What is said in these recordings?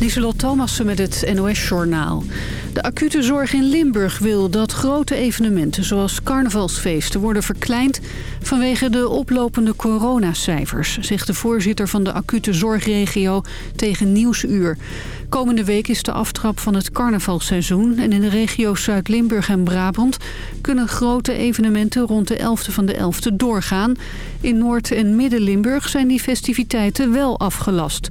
Lieselot Thomassen met het NOS-journaal. De acute zorg in Limburg wil dat grote evenementen zoals carnavalsfeesten worden verkleind vanwege de oplopende coronacijfers, zegt de voorzitter van de acute zorgregio tegen Nieuwsuur. Komende week is de aftrap van het carnavalseizoen en in de regio's Zuid-Limburg en Brabant kunnen grote evenementen rond de 11e van de 11e doorgaan. In Noord- en Midden-Limburg zijn die festiviteiten wel afgelast.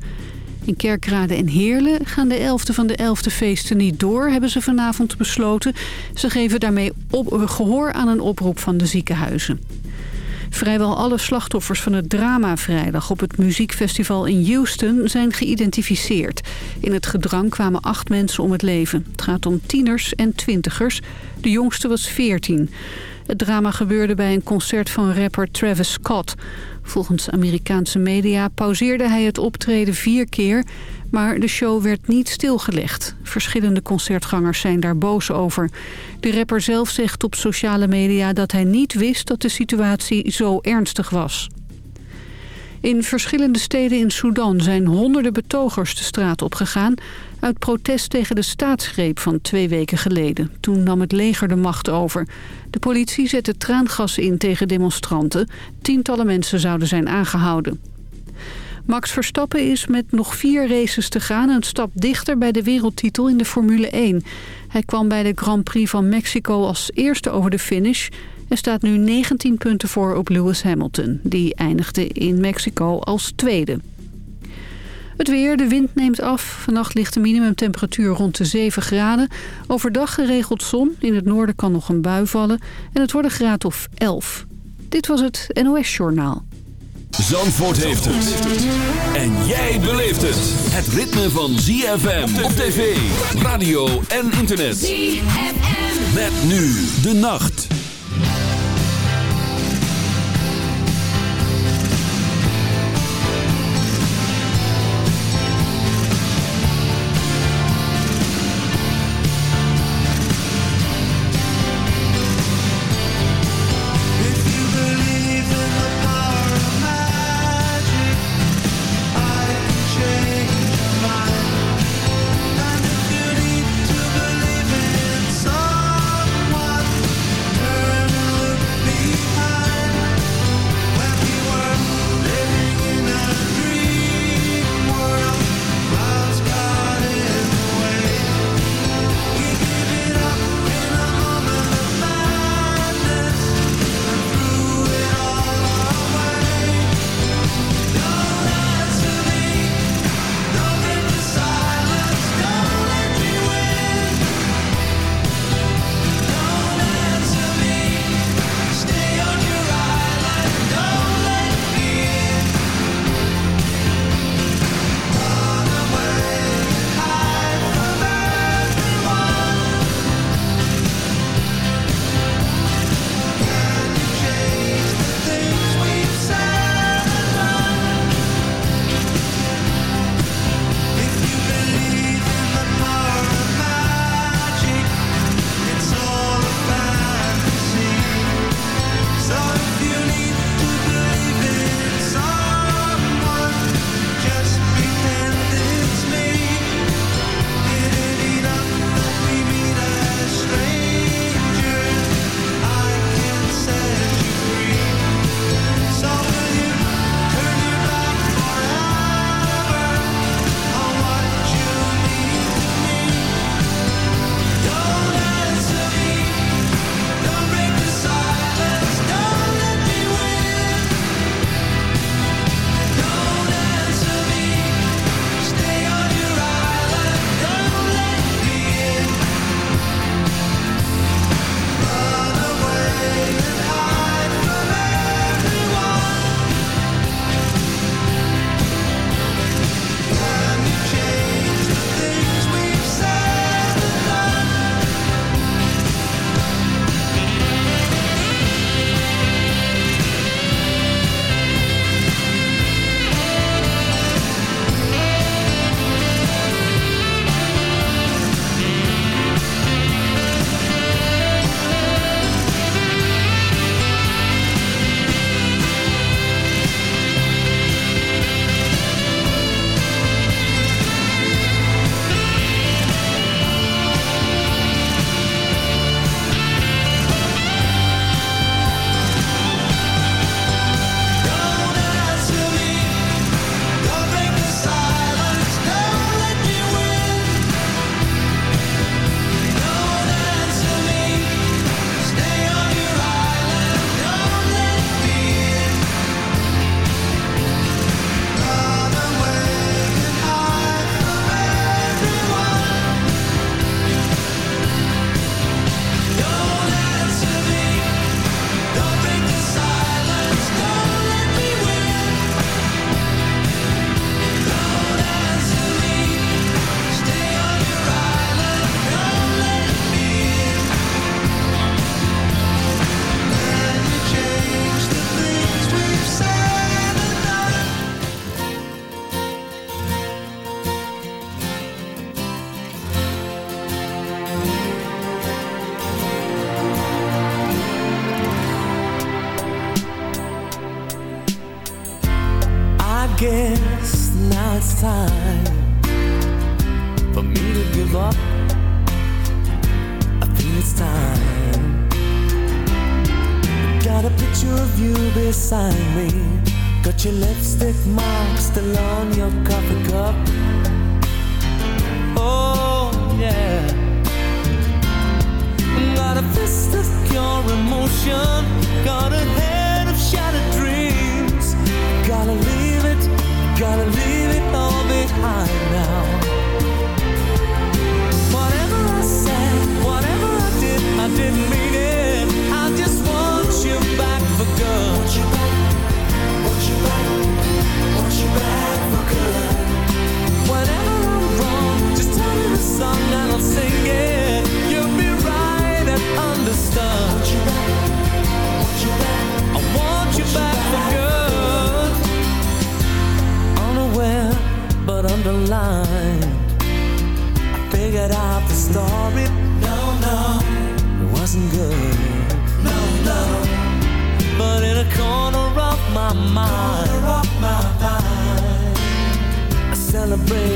In Kerkrade en Heerlen gaan de 11e van de 11e feesten niet door, hebben ze vanavond besloten. Ze geven daarmee op, gehoor aan een oproep van de ziekenhuizen. Vrijwel alle slachtoffers van het drama vrijdag op het muziekfestival in Houston zijn geïdentificeerd. In het gedrang kwamen acht mensen om het leven. Het gaat om tieners en twintigers. De jongste was 14. Het drama gebeurde bij een concert van rapper Travis Scott. Volgens Amerikaanse media pauzeerde hij het optreden vier keer... maar de show werd niet stilgelegd. Verschillende concertgangers zijn daar boos over. De rapper zelf zegt op sociale media dat hij niet wist dat de situatie zo ernstig was. In verschillende steden in Sudan zijn honderden betogers de straat opgegaan... uit protest tegen de staatsgreep van twee weken geleden. Toen nam het leger de macht over. De politie zette traangas in tegen demonstranten. Tientallen mensen zouden zijn aangehouden. Max Verstappen is met nog vier races te gaan... een stap dichter bij de wereldtitel in de Formule 1. Hij kwam bij de Grand Prix van Mexico als eerste over de finish... Er staat nu 19 punten voor op Lewis Hamilton. Die eindigde in Mexico als tweede. Het weer, de wind neemt af. Vannacht ligt de minimumtemperatuur rond de 7 graden. Overdag geregeld zon. In het noorden kan nog een bui vallen. En het wordt een graad of 11. Dit was het NOS Journaal. Zandvoort heeft het. En jij beleeft het. Het ritme van ZFM op tv, radio en internet. ZFM. Met nu de nacht.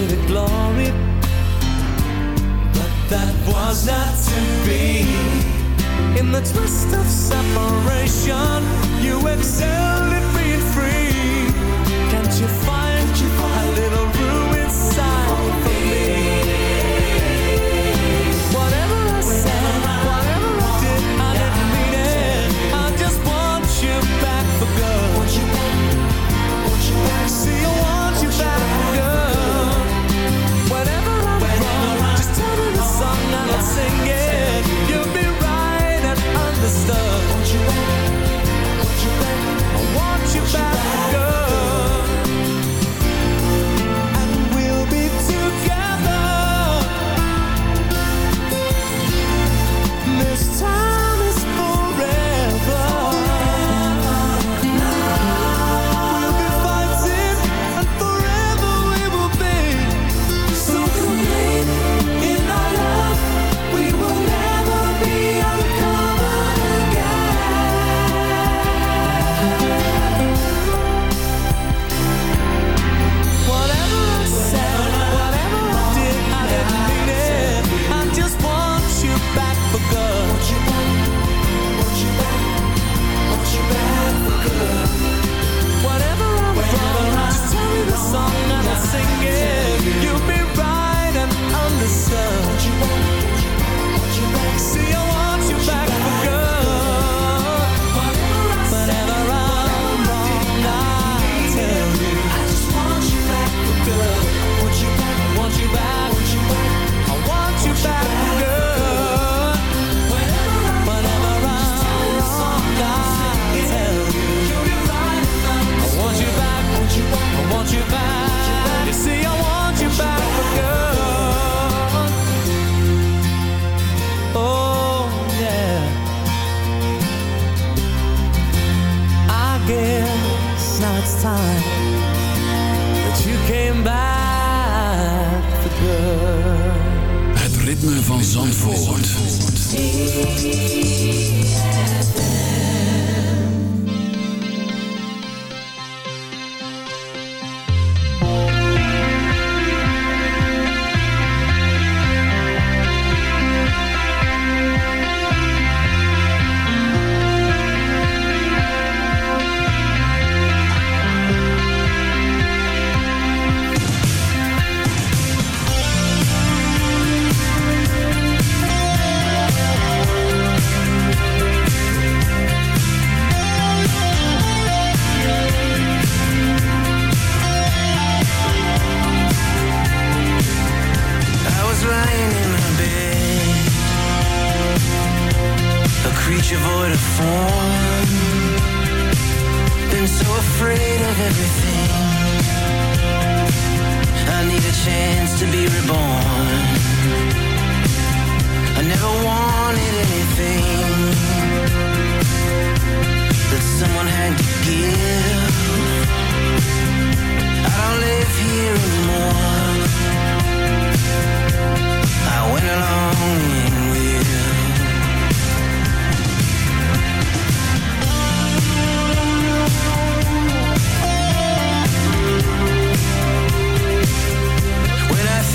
the glory, but that was not to be. In the twist of separation, you excelled it.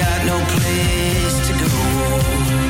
Got no place to go.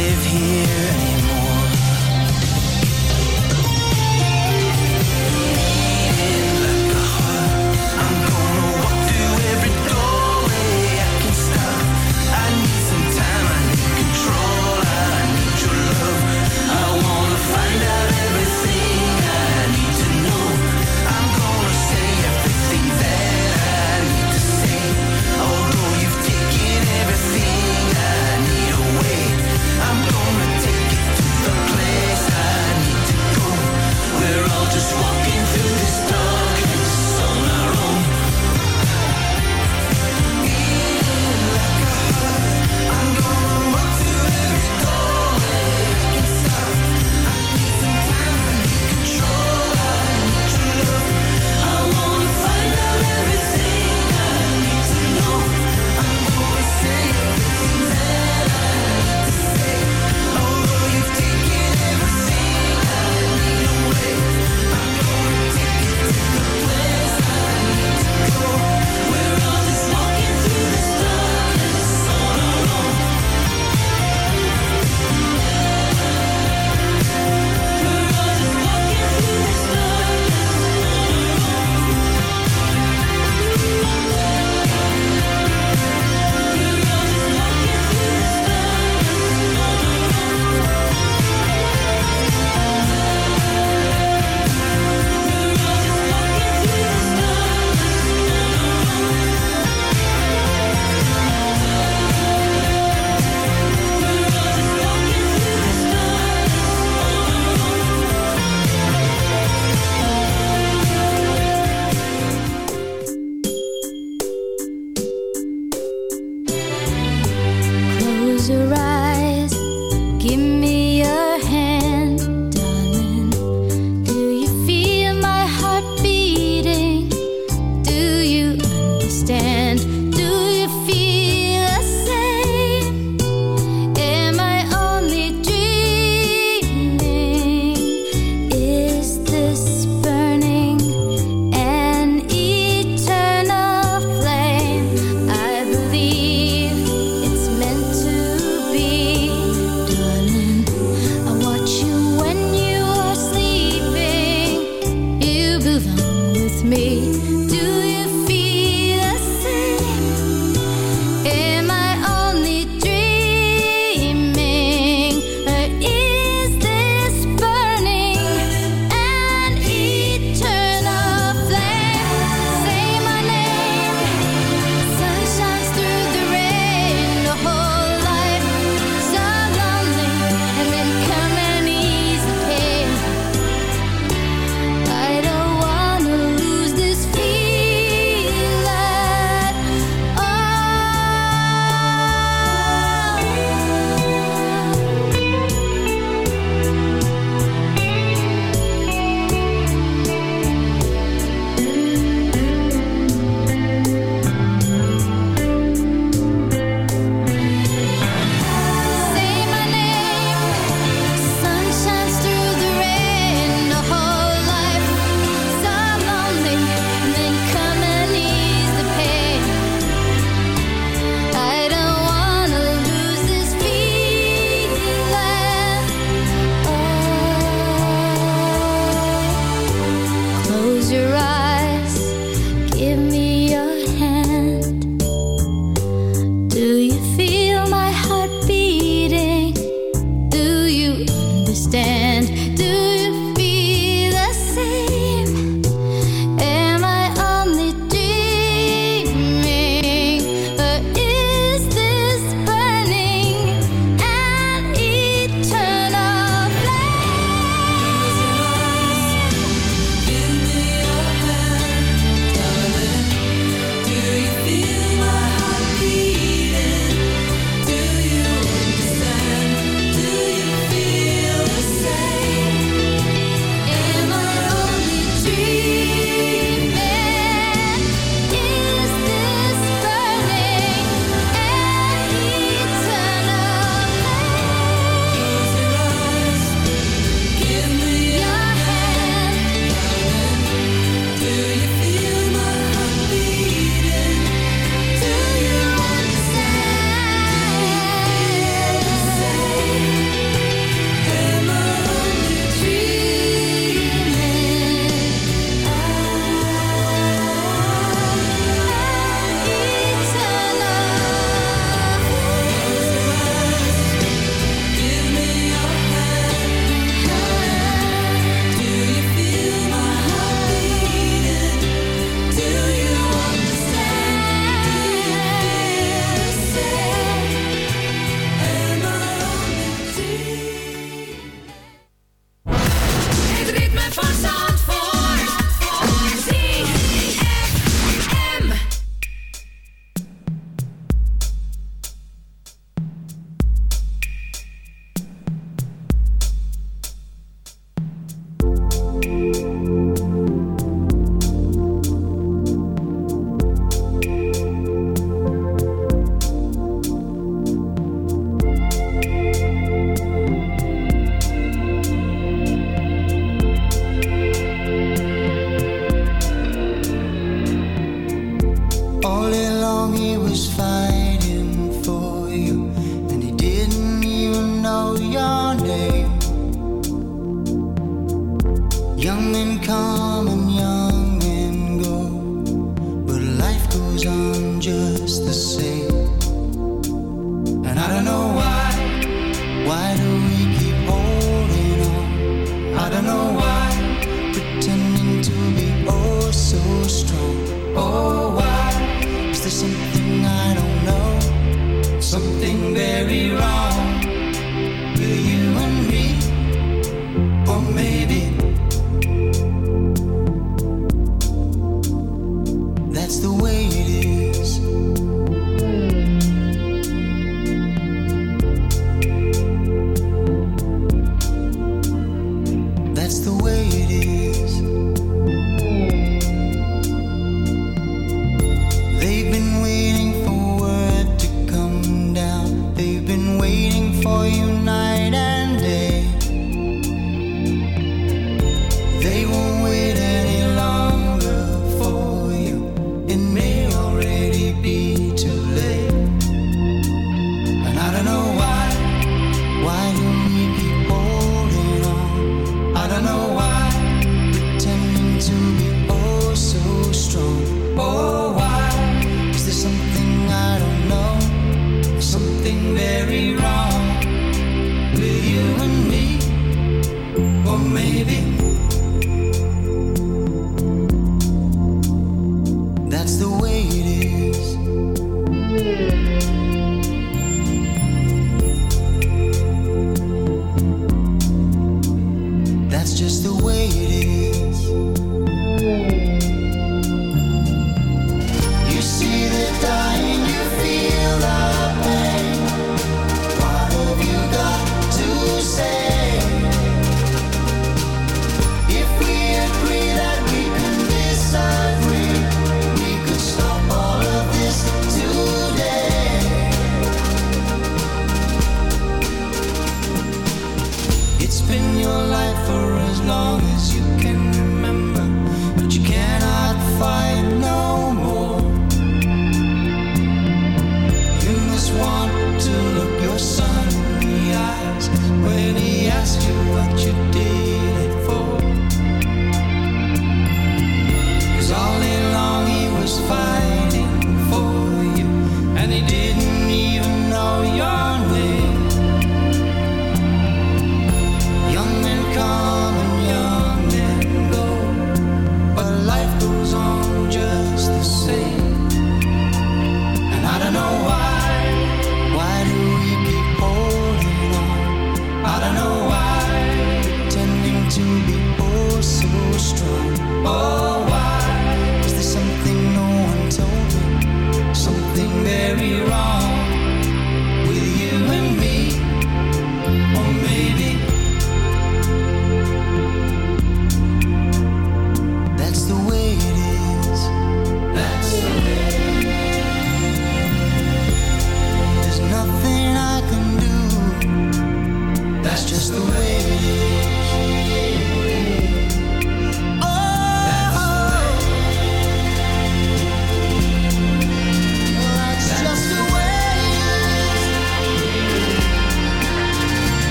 live here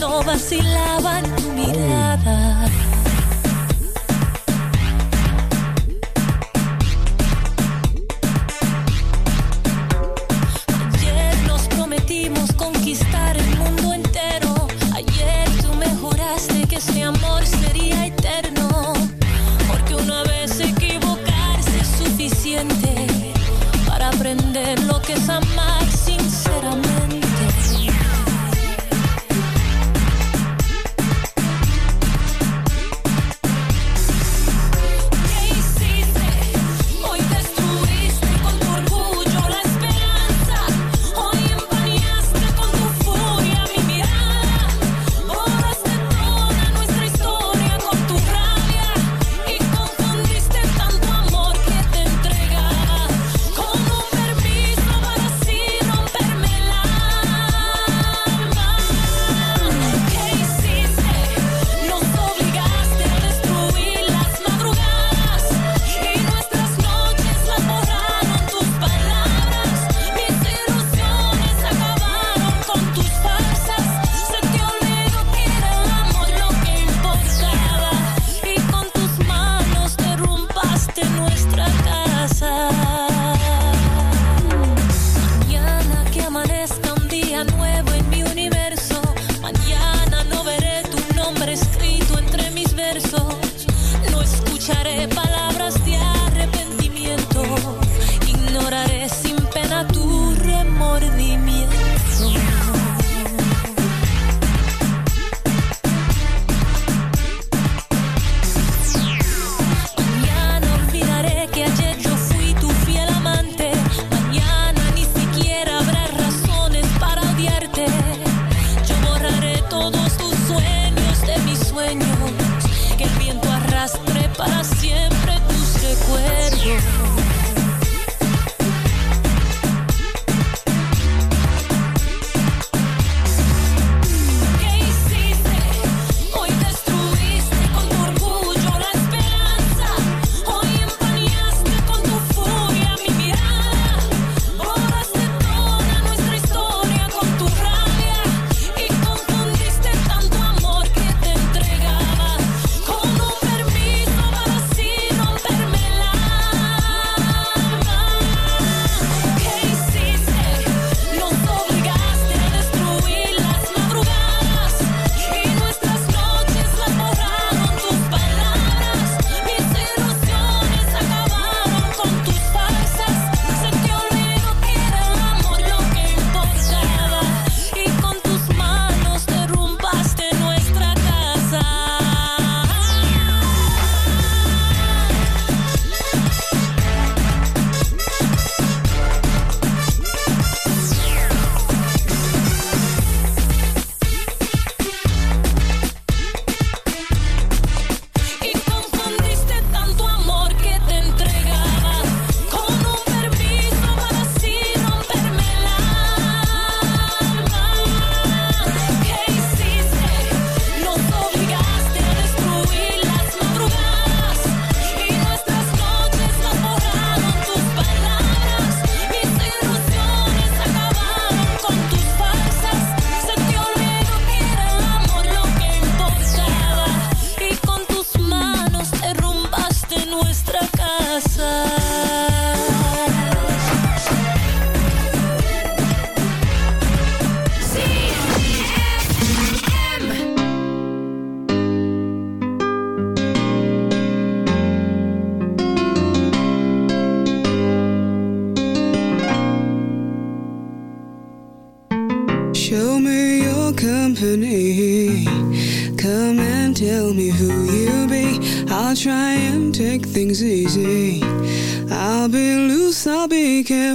no vacilaba en.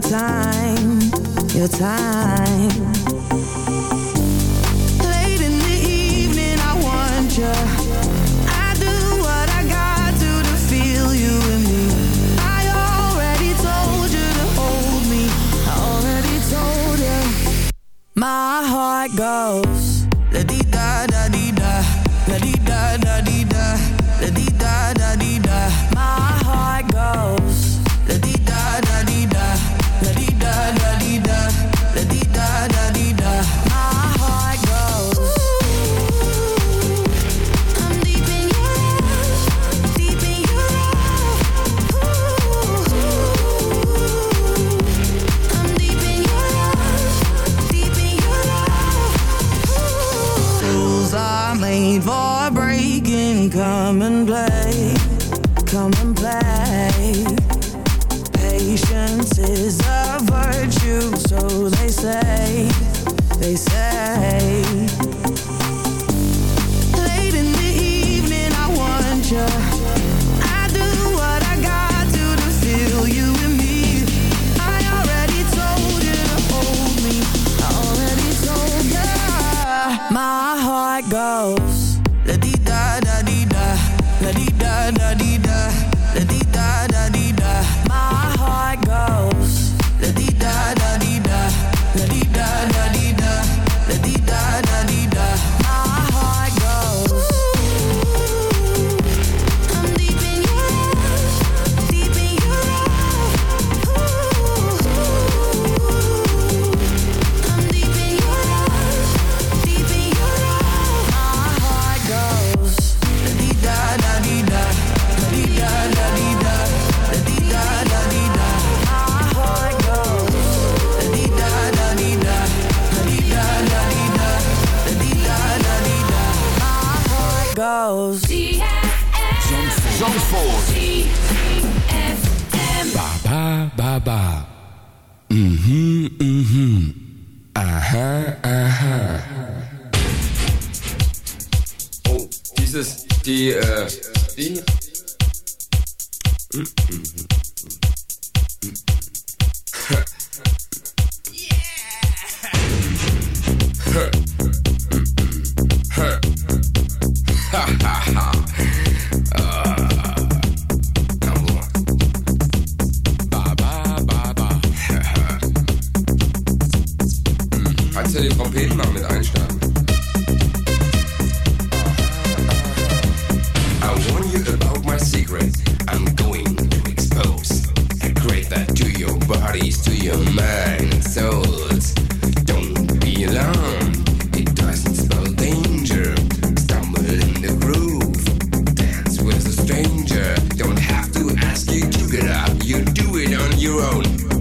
time, your time. My heart goes La-di-da-da-di-da La-di-da-da-di-da house. Zandvoort. Ba ba ba ba. Mhm mhm. Aha aha. Oh, dieses die äh, die. Mhm. mhm. you do it on your own.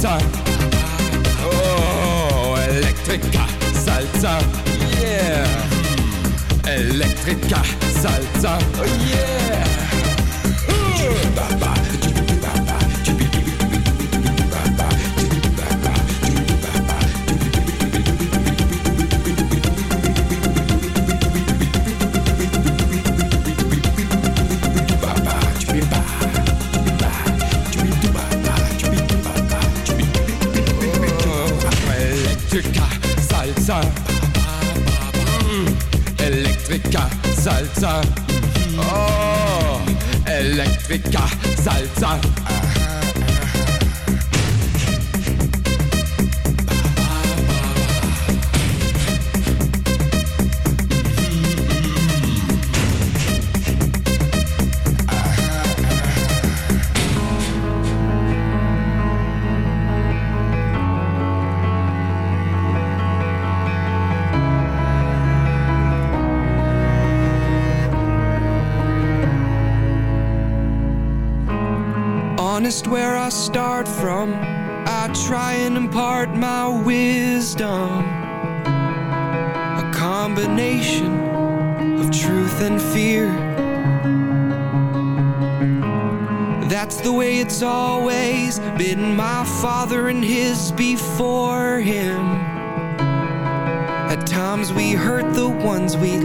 Salsa. Oh, Elektrika Salsa. Yeah. Elektrika Salsa. Oh, yeah. Uh. Salsa. Oh, Elektrika Salsa.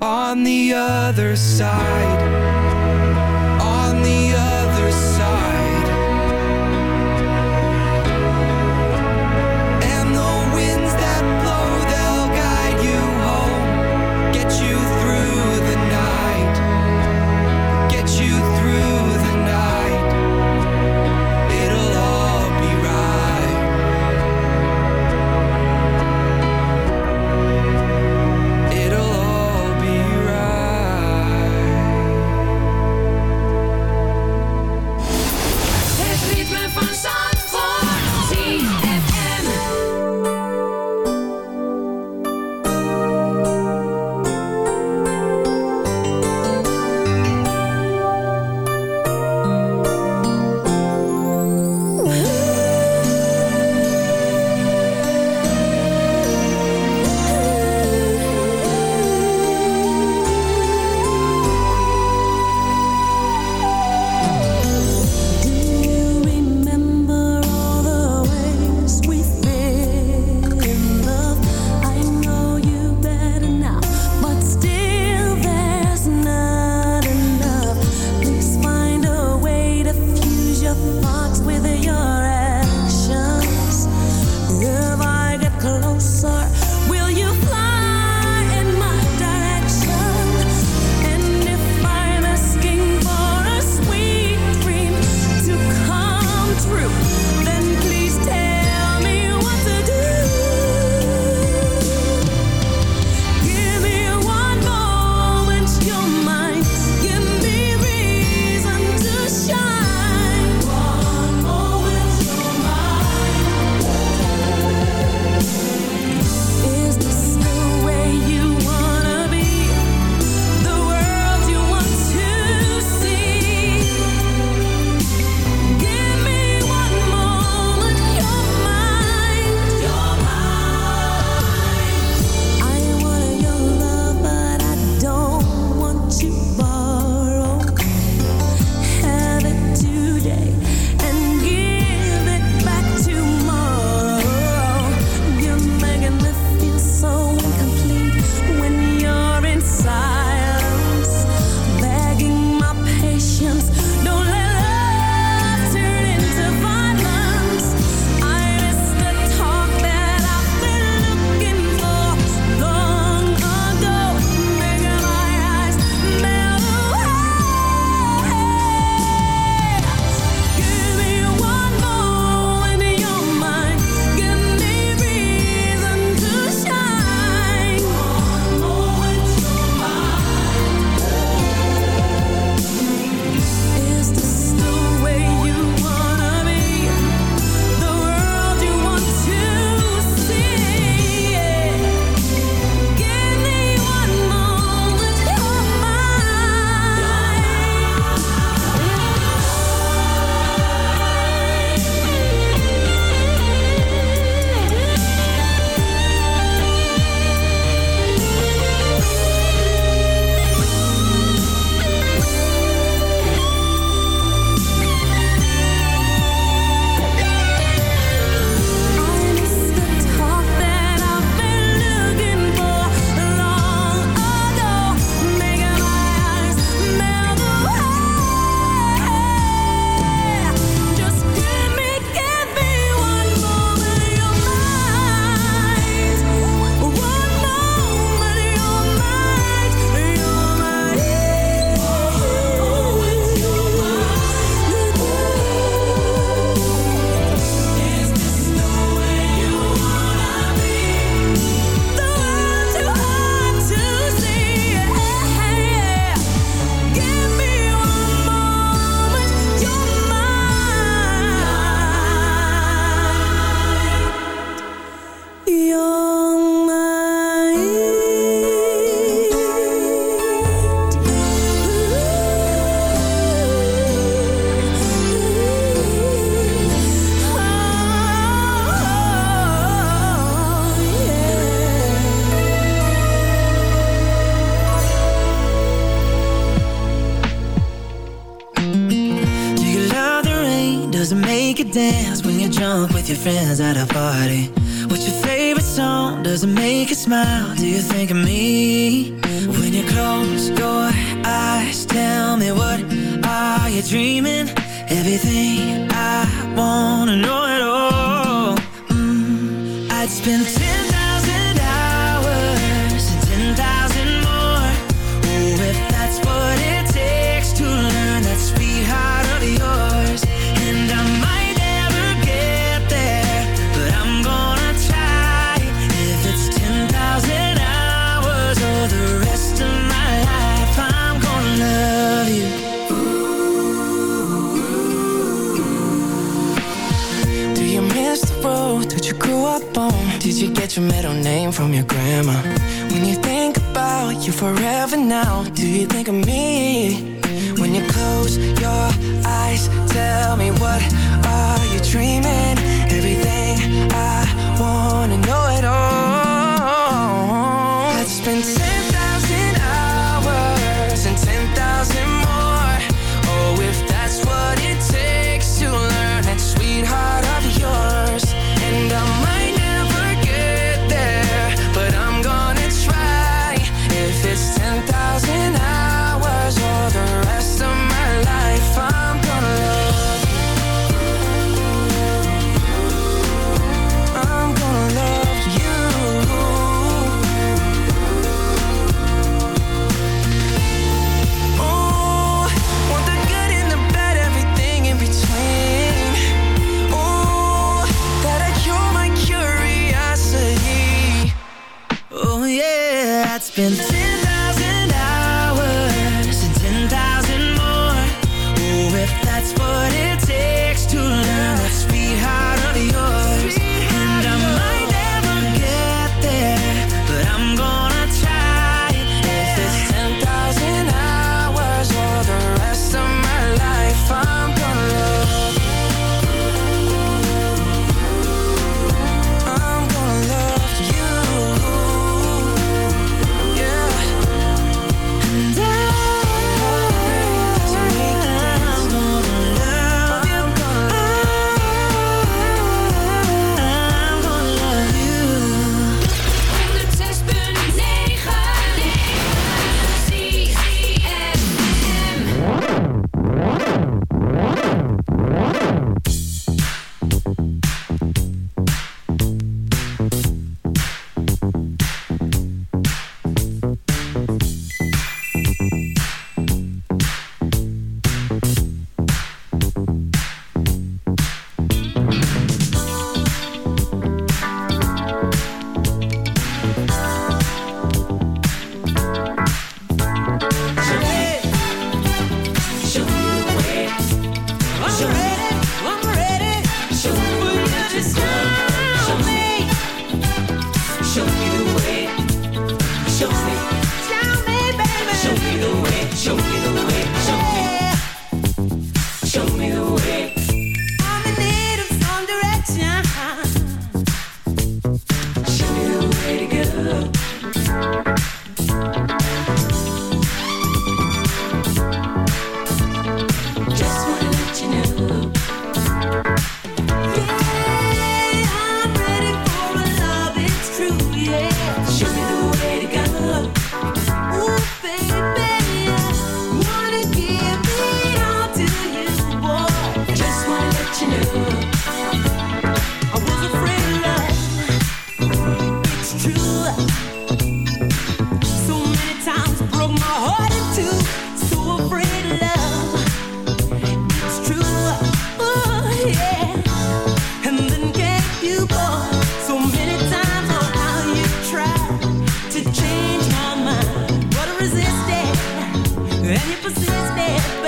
on the other side. your middle name from your grandma When you think about you forever now Do you think of me?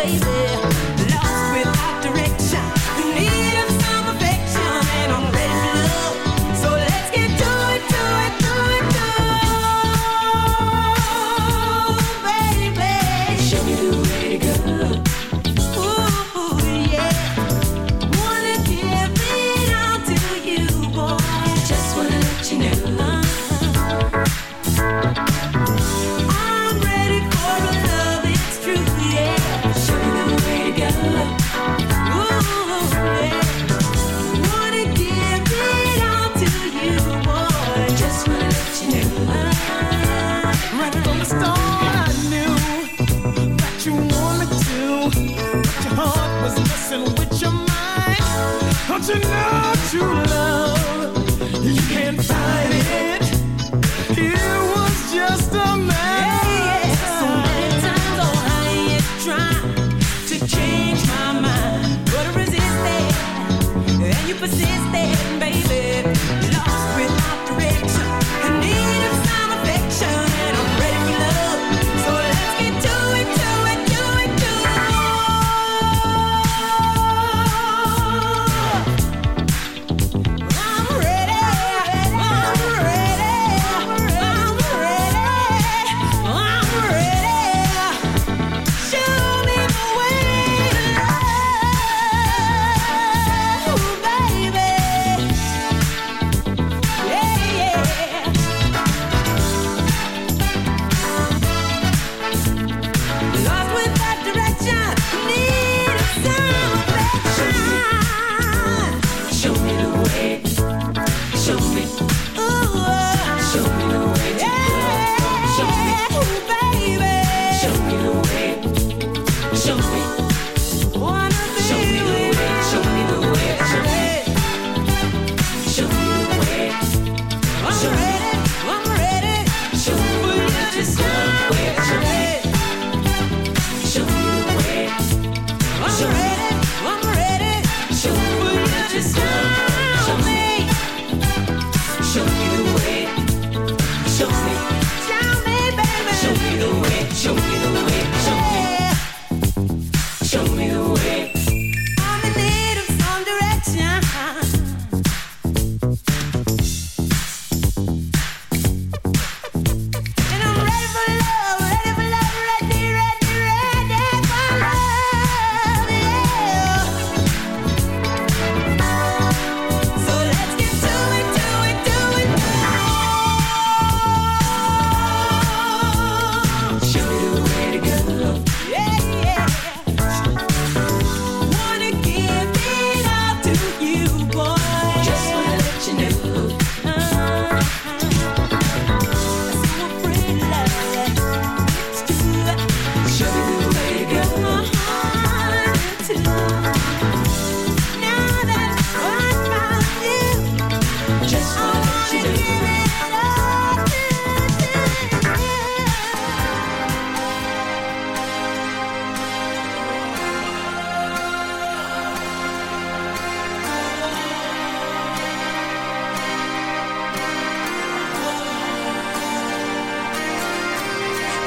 baby.